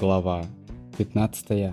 Глава 15.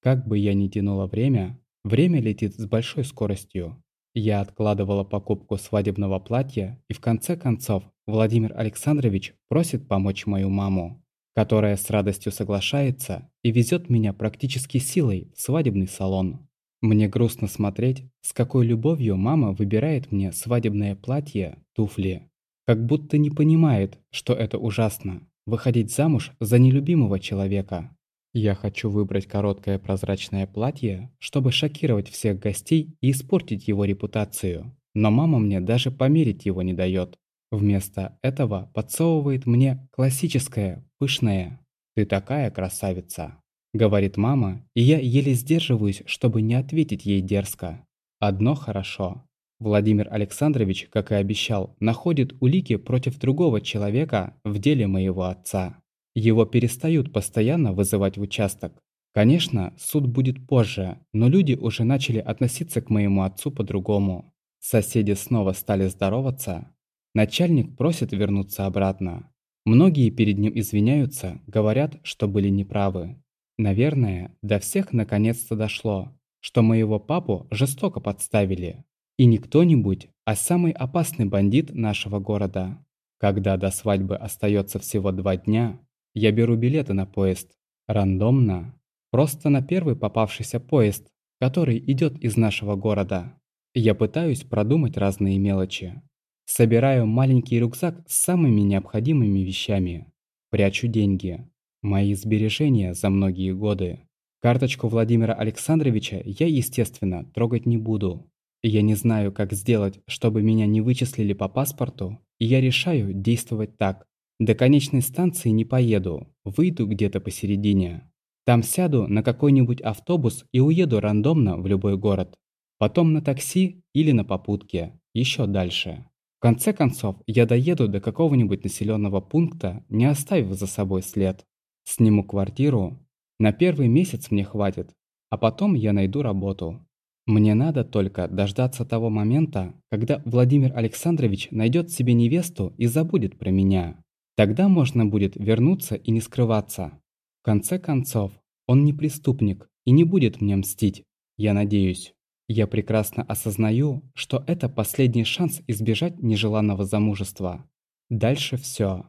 Как бы я ни тянула время, время летит с большой скоростью. Я откладывала покупку свадебного платья, и в конце концов Владимир Александрович просит помочь мою маму, которая с радостью соглашается и везет меня практически силой в свадебный салон. Мне грустно смотреть, с какой любовью мама выбирает мне свадебное платье, туфли. Как будто не понимает, что это ужасно выходить замуж за нелюбимого человека. Я хочу выбрать короткое прозрачное платье, чтобы шокировать всех гостей и испортить его репутацию. Но мама мне даже померить его не дает. Вместо этого подсовывает мне классическое, пышное «Ты такая красавица», — говорит мама, и я еле сдерживаюсь, чтобы не ответить ей дерзко. Одно хорошо. Владимир Александрович, как и обещал, находит улики против другого человека в деле моего отца. Его перестают постоянно вызывать в участок. Конечно, суд будет позже, но люди уже начали относиться к моему отцу по-другому. Соседи снова стали здороваться. Начальник просит вернуться обратно. Многие перед ним извиняются, говорят, что были неправы. Наверное, до всех наконец-то дошло, что моего папу жестоко подставили. И не кто-нибудь, а самый опасный бандит нашего города. Когда до свадьбы остается всего два дня, я беру билеты на поезд. Рандомно. Просто на первый попавшийся поезд, который идет из нашего города. Я пытаюсь продумать разные мелочи. Собираю маленький рюкзак с самыми необходимыми вещами. Прячу деньги. Мои сбережения за многие годы. Карточку Владимира Александровича я, естественно, трогать не буду. Я не знаю, как сделать, чтобы меня не вычислили по паспорту, и я решаю действовать так. До конечной станции не поеду, выйду где-то посередине. Там сяду на какой-нибудь автобус и уеду рандомно в любой город. Потом на такси или на попутке, еще дальше. В конце концов, я доеду до какого-нибудь населенного пункта, не оставив за собой след. Сниму квартиру. На первый месяц мне хватит, а потом я найду работу. Мне надо только дождаться того момента, когда Владимир Александрович найдет себе невесту и забудет про меня. Тогда можно будет вернуться и не скрываться. В конце концов, он не преступник и не будет мне мстить, я надеюсь. Я прекрасно осознаю, что это последний шанс избежать нежеланного замужества. Дальше все.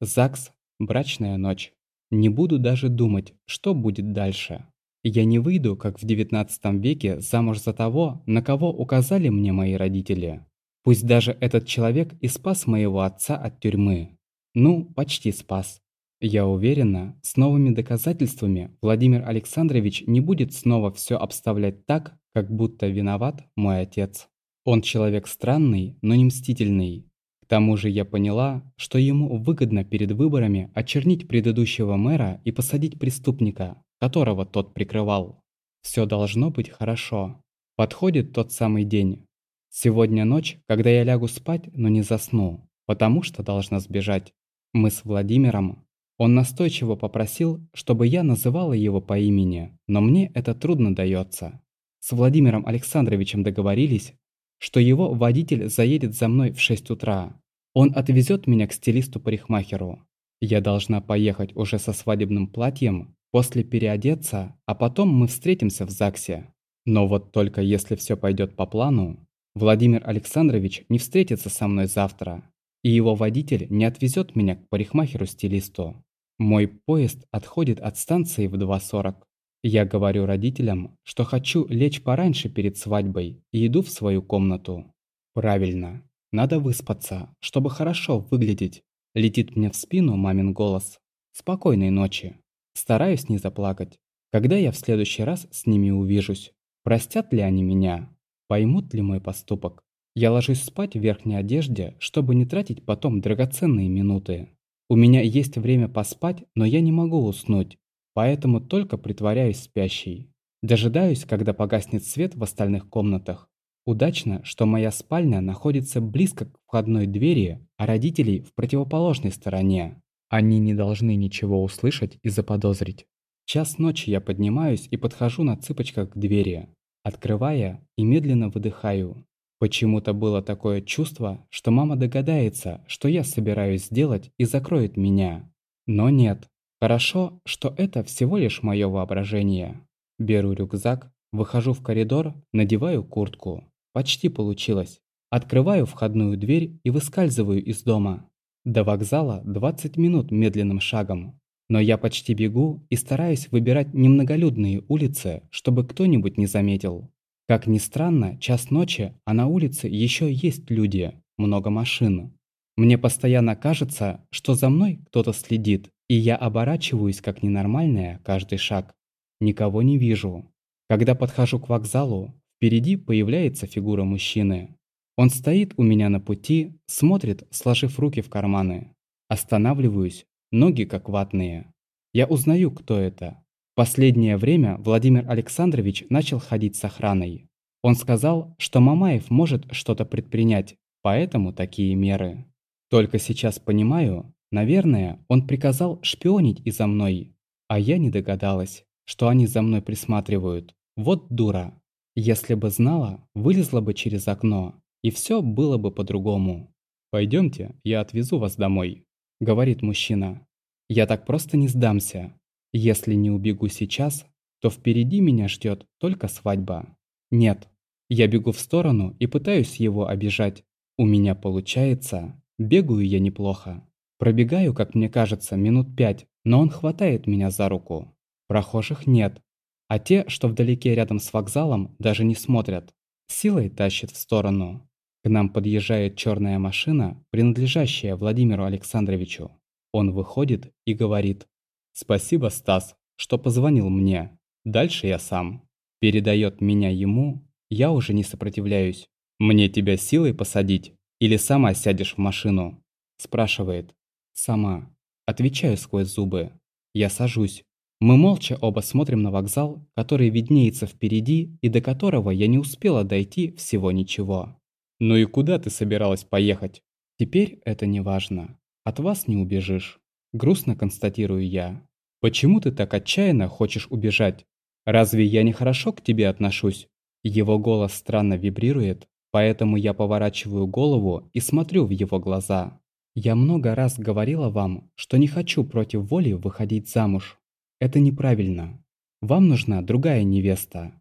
ЗАГС, брачная ночь. Не буду даже думать, что будет дальше. Я не выйду, как в XIX веке, замуж за того, на кого указали мне мои родители. Пусть даже этот человек и спас моего отца от тюрьмы. Ну, почти спас. Я уверена, с новыми доказательствами Владимир Александрович не будет снова все обставлять так, как будто виноват мой отец. Он человек странный, но не мстительный. К тому же я поняла, что ему выгодно перед выборами очернить предыдущего мэра и посадить преступника, которого тот прикрывал. Все должно быть хорошо. Подходит тот самый день. Сегодня ночь, когда я лягу спать, но не засну, потому что должна сбежать. Мы с Владимиром. Он настойчиво попросил, чтобы я называла его по имени, но мне это трудно дается. С Владимиром Александровичем договорились, что его водитель заедет за мной в 6 утра. Он отвезет меня к стилисту-парикмахеру. Я должна поехать уже со свадебным платьем, После переодеться, а потом мы встретимся в ЗАГСе. Но вот только если все пойдет по плану, Владимир Александрович не встретится со мной завтра, и его водитель не отвезет меня к парикмахеру-стилисту. Мой поезд отходит от станции в 2.40. Я говорю родителям, что хочу лечь пораньше перед свадьбой и иду в свою комнату. Правильно, надо выспаться, чтобы хорошо выглядеть. Летит мне в спину мамин голос. Спокойной ночи. Стараюсь не заплакать. Когда я в следующий раз с ними увижусь? Простят ли они меня? Поймут ли мой поступок? Я ложусь спать в верхней одежде, чтобы не тратить потом драгоценные минуты. У меня есть время поспать, но я не могу уснуть, поэтому только притворяюсь спящей. Дожидаюсь, когда погаснет свет в остальных комнатах. Удачно, что моя спальня находится близко к входной двери, а родителей в противоположной стороне. Они не должны ничего услышать и заподозрить. Час ночи я поднимаюсь и подхожу на цыпочках к двери, открывая и медленно выдыхаю. Почему-то было такое чувство, что мама догадается, что я собираюсь сделать и закроет меня. Но нет. Хорошо, что это всего лишь мое воображение. Беру рюкзак, выхожу в коридор, надеваю куртку. Почти получилось. Открываю входную дверь и выскальзываю из дома. До вокзала 20 минут медленным шагом. Но я почти бегу и стараюсь выбирать немноголюдные улицы, чтобы кто-нибудь не заметил. Как ни странно, час ночи, а на улице еще есть люди, много машин. Мне постоянно кажется, что за мной кто-то следит, и я оборачиваюсь как ненормальная каждый шаг. Никого не вижу. Когда подхожу к вокзалу, впереди появляется фигура мужчины. Он стоит у меня на пути, смотрит, сложив руки в карманы. Останавливаюсь, ноги как ватные. Я узнаю, кто это. Последнее время Владимир Александрович начал ходить с охраной. Он сказал, что Мамаев может что-то предпринять, поэтому такие меры. Только сейчас понимаю, наверное, он приказал шпионить и за мной. А я не догадалась, что они за мной присматривают. Вот дура. Если бы знала, вылезла бы через окно, и все было бы по-другому. «Пойдемте, я отвезу вас домой», — говорит мужчина. «Я так просто не сдамся. Если не убегу сейчас, то впереди меня ждет только свадьба. Нет, я бегу в сторону и пытаюсь его обижать. У меня получается, Бегаю я неплохо. Пробегаю, как мне кажется, минут пять, но он хватает меня за руку. Прохожих нет. А те, что вдалеке рядом с вокзалом, даже не смотрят. Силой тащит в сторону. К нам подъезжает черная машина, принадлежащая Владимиру Александровичу. Он выходит и говорит «Спасибо, Стас, что позвонил мне. Дальше я сам». Передает меня ему, я уже не сопротивляюсь. «Мне тебя силой посадить?» Или сама сядешь в машину?» Спрашивает. «Сама». Отвечаю сквозь зубы. Я сажусь. Мы молча оба смотрим на вокзал, который виднеется впереди и до которого я не успела дойти всего ничего. «Ну и куда ты собиралась поехать?» «Теперь это не важно. От вас не убежишь». Грустно констатирую я. «Почему ты так отчаянно хочешь убежать? Разве я нехорошо к тебе отношусь?» Его голос странно вибрирует, Поэтому я поворачиваю голову и смотрю в его глаза. Я много раз говорила вам, что не хочу против воли выходить замуж. Это неправильно. Вам нужна другая невеста.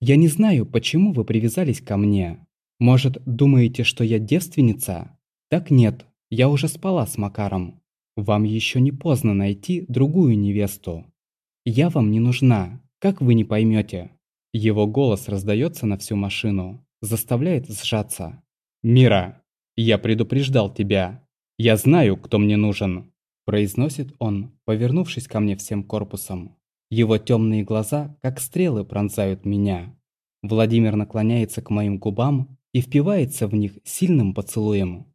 Я не знаю, почему вы привязались ко мне. Может, думаете, что я девственница? Так нет, я уже спала с Макаром. Вам еще не поздно найти другую невесту. Я вам не нужна, как вы не поймете. Его голос раздается на всю машину заставляет сжаться. «Мира, я предупреждал тебя. Я знаю, кто мне нужен», – произносит он, повернувшись ко мне всем корпусом. Его темные глаза, как стрелы, пронзают меня. Владимир наклоняется к моим губам и впивается в них сильным поцелуем.